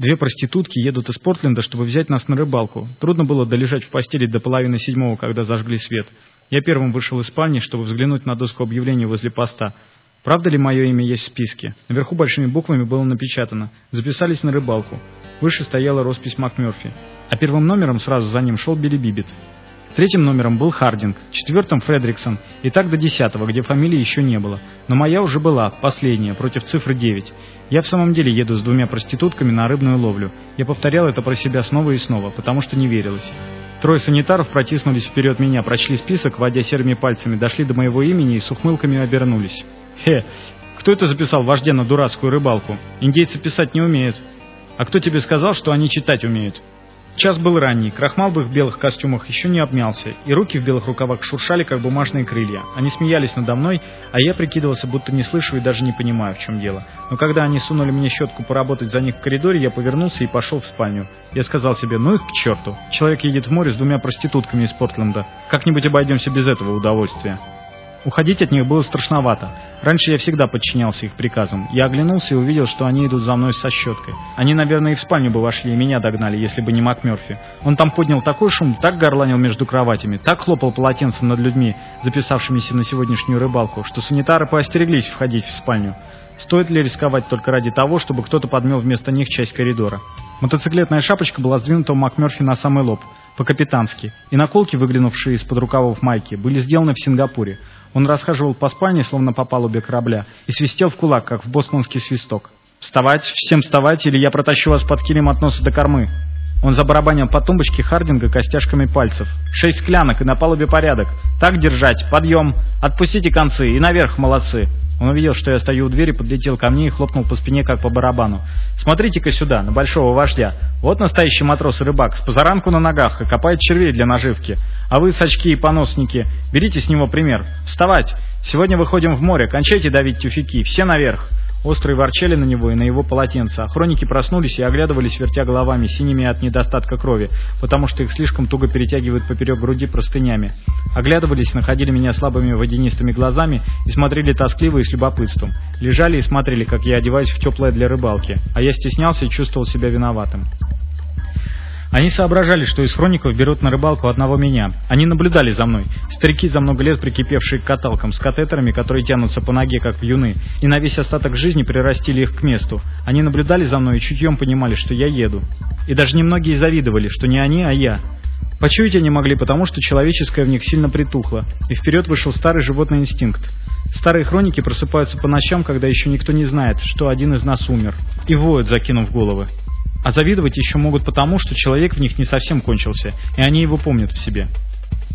Две проститутки едут из Портленда, чтобы взять нас на рыбалку. Трудно было долежать в постели до половины седьмого, когда зажгли свет. Я первым вышел из спальни, чтобы взглянуть на доску объявлений возле поста. Правда ли мое имя есть в списке? Наверху большими буквами было напечатано. Записались на рыбалку. Выше стояла роспись МакМёрфи. А первым номером сразу за ним шел Билли Бибит. Третьим номером был Хардинг, четвертым Фредриксон, и так до десятого, где фамилии еще не было. Но моя уже была, последняя, против цифры 9. Я в самом деле еду с двумя проститутками на рыбную ловлю. Я повторял это про себя снова и снова, потому что не верилось. Трое санитаров протиснулись вперед меня, прочли список, водя серыми пальцами, дошли до моего имени и с ухмылками обернулись. Хе, кто это записал вождя на дурацкую рыбалку? Индейцы писать не умеют. А кто тебе сказал, что они читать умеют? Час был ранний, крахмал в их белых костюмах еще не обмялся, и руки в белых рукавах шуршали, как бумажные крылья. Они смеялись надо мной, а я прикидывался, будто не слышу и даже не понимаю, в чем дело. Но когда они сунули мне щетку поработать за них в коридоре, я повернулся и пошел в спальню. Я сказал себе, ну их к черту. Человек едет в море с двумя проститутками из Портленда. Как-нибудь обойдемся без этого удовольствия. Уходить от них было страшновато. Раньше я всегда подчинялся их приказам. Я оглянулся и увидел, что они идут за мной со щеткой. Они, наверное, и в спальню бы вошли, и меня догнали, если бы не МакМёрфи. Он там поднял такой шум, так горланил между кроватями, так хлопал полотенцем над людьми, записавшимися на сегодняшнюю рыбалку, что санитары поостереглись входить в спальню. Стоит ли рисковать только ради того, чтобы кто-то подмел вместо них часть коридора? Мотоциклетная шапочка была сдвинута у МакМёрфи на самый лоб, по-капитански, и наколки, выглянувшие из-под рукавов майки, были сделаны в Сингапуре. Он расхаживал по спальне, словно по палубе корабля, и свистел в кулак, как в босманский свисток. «Вставать! Всем вставать, или я протащу вас под килем от носа до кормы!» Он забарабанил по тумбочке Хардинга костяшками пальцев. «Шесть склянок, и на палубе порядок! Так держать! Подъем! Отпустите концы! И наверх, молодцы!» Он увидел, что я стою у двери, подлетел ко мне и хлопнул по спине, как по барабану. «Смотрите-ка сюда, на большого вождя. Вот настоящий матрос и рыбак, с позаранку на ногах и копает червей для наживки. А вы, сачки и поносники, берите с него пример. Вставать! Сегодня выходим в море, кончайте давить тюфяки, все наверх!» Острые ворчали на него и на его полотенце. Охранники проснулись и оглядывались, вертя головами, синими от недостатка крови, потому что их слишком туго перетягивают поперек груди простынями. Оглядывались, находили меня слабыми водянистыми глазами и смотрели тоскливо и с любопытством. Лежали и смотрели, как я одеваюсь в теплое для рыбалки, а я стеснялся и чувствовал себя виноватым. Они соображали, что из хроников берут на рыбалку одного меня. Они наблюдали за мной. Старики, за много лет прикипевшие к каталкам, с катетерами, которые тянутся по ноге, как вьюны, и на весь остаток жизни прирастили их к месту. Они наблюдали за мной и чутьем понимали, что я еду. И даже немногие завидовали, что не они, а я. Почуять они могли, потому что человеческое в них сильно притухло, и вперед вышел старый животный инстинкт. Старые хроники просыпаются по ночам, когда еще никто не знает, что один из нас умер, и воют, закинув головы. А завидовать еще могут потому, что человек в них не совсем кончился, и они его помнят в себе.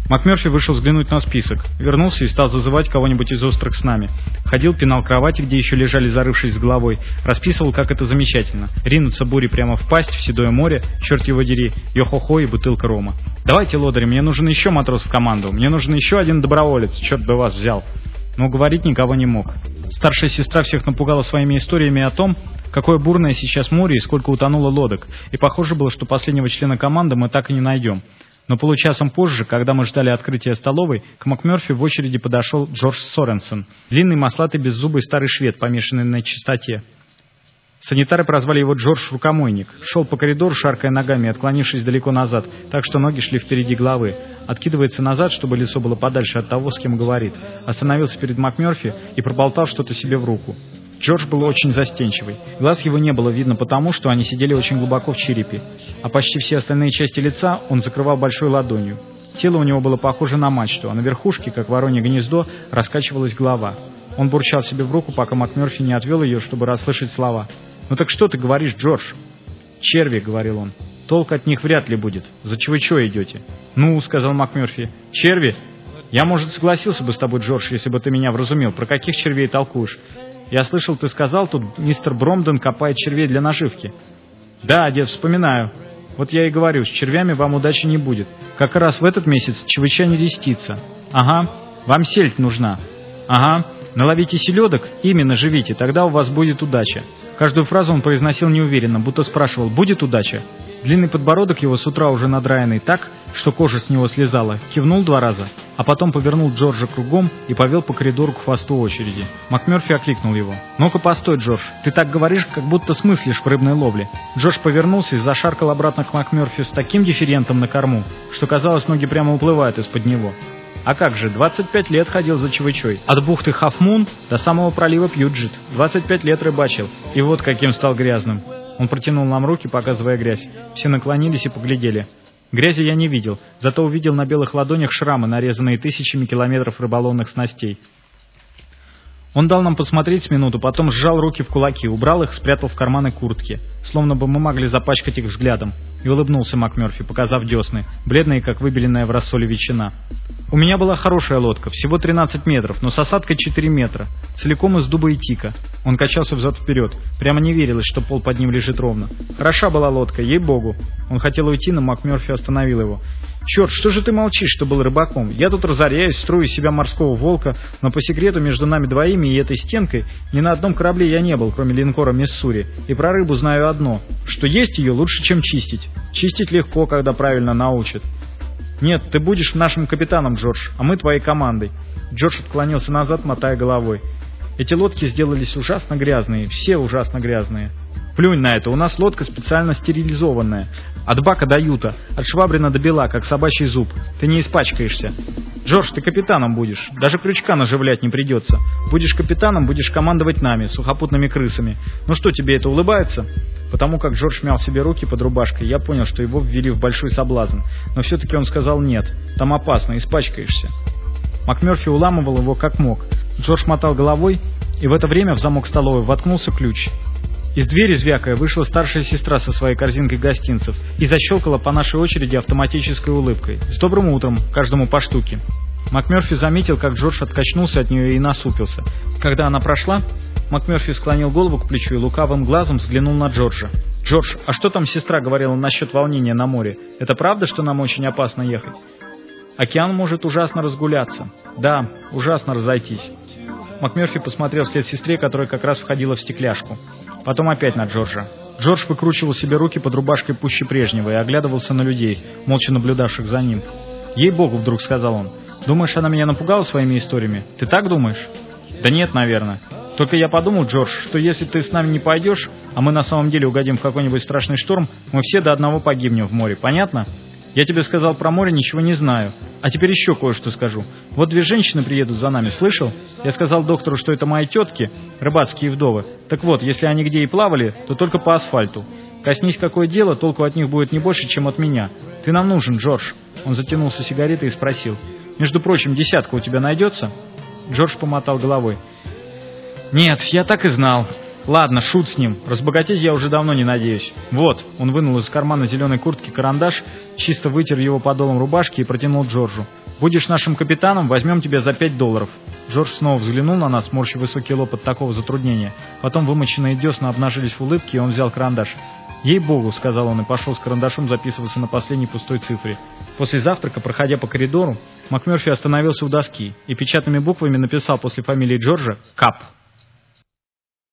МакМерфи вышел взглянуть на список, вернулся и стал зазывать кого-нибудь из острых с нами. Ходил, пинал кровати, где еще лежали, зарывшись с головой, расписывал, как это замечательно. Ринуться бури прямо в пасть, в седое море, черт его дери, йо-хо-хо и бутылка рома. «Давайте, лодыри, мне нужен еще матрос в команду, мне нужен еще один доброволец, черт бы вас взял!» Но говорить никого не мог. Старшая сестра всех напугала своими историями о том, какое бурное сейчас море и сколько утонуло лодок, и похоже было, что последнего члена команды мы так и не найдем. Но получасом позже, когда мы ждали открытия столовой, к МакМёрфи в очереди подошел Джордж Соренсон, длинный, маслатый, беззубый старый швед, помешанный на чистоте. Санитары прозвали его Джордж Рукомойник. Шел по коридору, шаркая ногами, отклонившись далеко назад, так что ноги шли впереди головы. Откидывается назад, чтобы лицо было подальше от того, с кем говорит. Остановился перед МакМерфи и проболтал что-то себе в руку. Джордж был очень застенчивый. Глаз его не было видно потому, что они сидели очень глубоко в черепе, а почти все остальные части лица он закрывал большой ладонью. Тело у него было похоже на мачту, а на верхушке, как воронье гнездо, раскачивалась голова. Он бурчал себе в руку, пока МакМерфи не отвел ее, чтобы расслышать слова. «Ну так что ты говоришь, Джордж?» «Черви», — говорил он. «Толк от них вряд ли будет. За чего чего идете?» «Ну», — сказал МакМерфи. «Черви? Я, может, согласился бы с тобой, Джордж, если бы ты меня вразумил. Про каких червей толкуешь? Я слышал, ты сказал, тут мистер Бромден копает червей для наживки. Да, дед, вспоминаю. Вот я и говорю, с червями вам удачи не будет. Как раз в этот месяц ЧВЧ не листится. Ага, вам сельдь нужна. Ага, наловите селедок, именно живите, тогда у вас будет удача. Каждую фразу он произносил неуверенно, будто спрашивал, будет удача? Длинный подбородок его с утра уже надраенный так, что кожа с него слезала, кивнул два раза, а потом повернул Джорджа кругом и повел по коридору к хвосту очереди. МакМерфи окликнул его. «Ну-ка, постой, Джордж, ты так говоришь, как будто смыслишь в рыбной ловле». Джордж повернулся и зашаркал обратно к МакМерфи с таким дифферентом на корму, что казалось, ноги прямо уплывают из-под него. А как же, 25 лет ходил за чевычой. От бухты Хафмун до самого пролива Пьюджит. 25 лет рыбачил. И вот каким стал грязным. Он протянул нам руки, показывая грязь. Все наклонились и поглядели. Грязи я не видел, зато увидел на белых ладонях шрамы, нарезанные тысячами километров рыболовных снастей. Он дал нам посмотреть с минуту, потом сжал руки в кулаки, убрал их, спрятал в карманы куртки, словно бы мы могли запачкать их взглядом, и улыбнулся МакМерфи, показав десны, бледные, как выбеленная в рассоле ветчина. У меня была хорошая лодка, всего 13 метров, но с осадкой 4 метра, целиком из дуба и тика. Он качался взад-вперед, прямо не верилось, что пол под ним лежит ровно. Хороша была лодка, ей-богу. Он хотел уйти, но МакМерфи остановил его. «Черт, что же ты молчишь, что был рыбаком? Я тут разоряюсь, строю себя морского волка, но по секрету между нами двоими и этой стенкой ни на одном корабле я не был, кроме линкора Миссури, и про рыбу знаю одно, что есть ее лучше, чем чистить. Чистить легко, когда правильно научат. «Нет, ты будешь нашим капитаном, Джордж, а мы твоей командой». Джордж отклонился назад, мотая головой. «Эти лодки сделались ужасно грязные, все ужасно грязные». Плюнь на это, у нас лодка специально стерилизованная. От бака до юта, от швабрина до бела, как собачий зуб. Ты не испачкаешься. Джордж, ты капитаном будешь. Даже крючка наживлять не придется. Будешь капитаном, будешь командовать нами, сухопутными крысами. Ну что, тебе это улыбается? Потому как Джордж мял себе руки под рубашкой, я понял, что его ввели в большой соблазн. Но все-таки он сказал нет. Там опасно, испачкаешься. МакМерфи уламывал его как мог. Джордж мотал головой, и в это время в замок столовой воткнулся ключ. Из двери, звякая, вышла старшая сестра со своей корзинкой гостинцев и защелкала по нашей очереди автоматической улыбкой. «С добрым утром! Каждому по штуке!» МакМерфи заметил, как Джордж откачнулся от нее и насупился. Когда она прошла, МакМерфи склонил голову к плечу и лукавым глазом взглянул на Джорджа. «Джордж, а что там сестра говорила насчет волнения на море? Это правда, что нам очень опасно ехать?» «Океан может ужасно разгуляться». «Да, ужасно разойтись». МакМерфи посмотрел вслед сестре, которая как раз входила в стекляшку. Потом опять на Джорджа. Джордж выкручивал себе руки под рубашкой пуще прежнего и оглядывался на людей, молча наблюдавших за ним. «Ей-богу», — вдруг сказал он, — «думаешь, она меня напугала своими историями? Ты так думаешь?» «Да нет, наверное. Только я подумал, Джордж, что если ты с нами не пойдешь, а мы на самом деле угодим в какой-нибудь страшный шторм, мы все до одного погибнем в море, понятно?» Я тебе сказал про море, ничего не знаю. А теперь еще кое-что скажу. Вот две женщины приедут за нами, слышал? Я сказал доктору, что это мои тетки, рыбацкие вдовы. Так вот, если они где и плавали, то только по асфальту. Коснись какое дело, толку от них будет не больше, чем от меня. Ты нам нужен, Джордж. Он затянулся сигаретой и спросил. Между прочим, десятка у тебя найдется? Джордж помотал головой. Нет, я так и знал. Ладно, шут с ним. Разбогатеть я уже давно не надеюсь. Вот, он вынул из кармана зеленой куртки карандаш, чисто вытер его подолом рубашки и протянул Джорджу. Будешь нашим капитаном, возьмем тебя за пять долларов. Джордж снова взглянул на нас, морщив высокий лоб от такого затруднения. Потом вымоченные десна обнажились в улыбке, и он взял карандаш. «Ей-богу», — сказал он и пошел с карандашом записываться на последней пустой цифре. После завтрака, проходя по коридору, МакМерфи остановился у доски и печатными буквами написал после фамилии Джорджа «Кап».